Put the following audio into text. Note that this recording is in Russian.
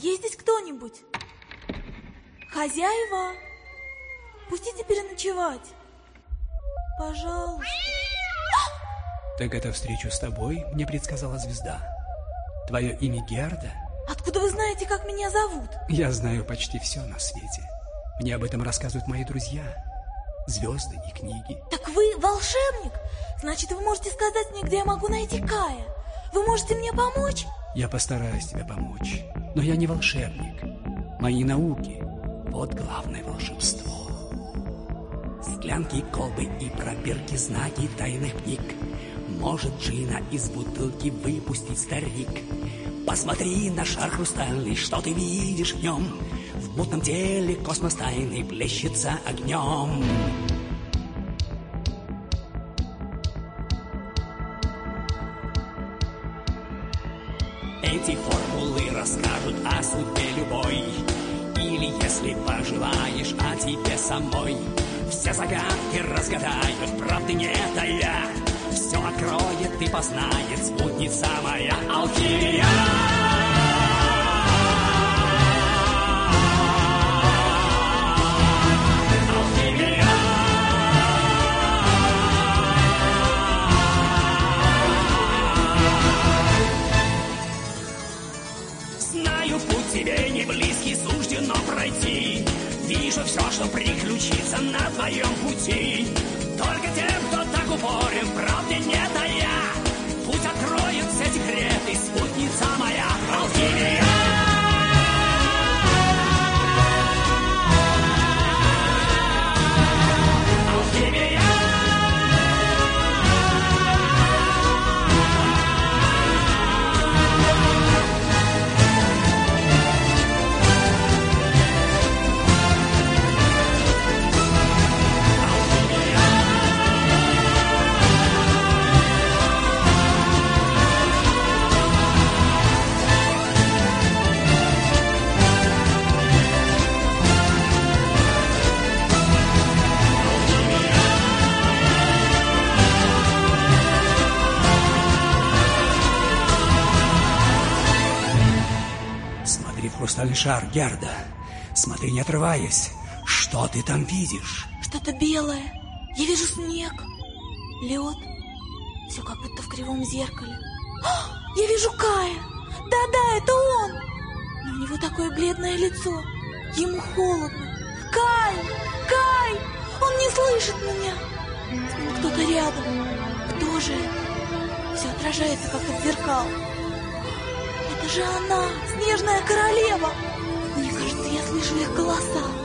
Есть здесь кто-нибудь? Хозяева? Пустите переночевать. Пожалуйста. Так это встречу с тобой мне предсказала звезда. Твое имя Герда? Откуда вы знаете, как меня зовут? Я знаю почти все на свете. Мне об этом рассказывают мои друзья. Звезды и книги. Так вы волшебник? Значит, вы можете сказать мне, где я могу найти Кая? Вы можете мне помочь? Я постараюсь тебе помочь. Но я не волшебник. Мои науки – вот главное волшебство. Склянки, колбы и пробирки, знаки тайных книг. Может джина из бутылки выпустить старик. Посмотри на шар хрустальный, что ты видишь в нем? В мутном теле космос тайный плещется огнем. Эти формулы расскажут о судьбе любой. Или если пожелаешь о тебе самой. Все загадки разгадают, правды не тая Все откроет и познает спутница моя Алхимия близкий, суждено пройти. Вижу все, что приключится на твоем пути. Только тем, кто так упорен, в правде не тая. Смотри в хрустальный шар, Герда. Смотри, не отрываясь. Что ты там видишь? Что-то белое. Я вижу снег, лед. Все как будто в кривом зеркале. А, я вижу Кая. Да-да, это он. Но у него такое бледное лицо. Ему холодно. Кай! Кай! Он не слышит меня. С ним кто-то рядом. Кто же это? Все отражается, как от зеркал. Же она, снежная королева. Мне кажется, я слышу их голоса.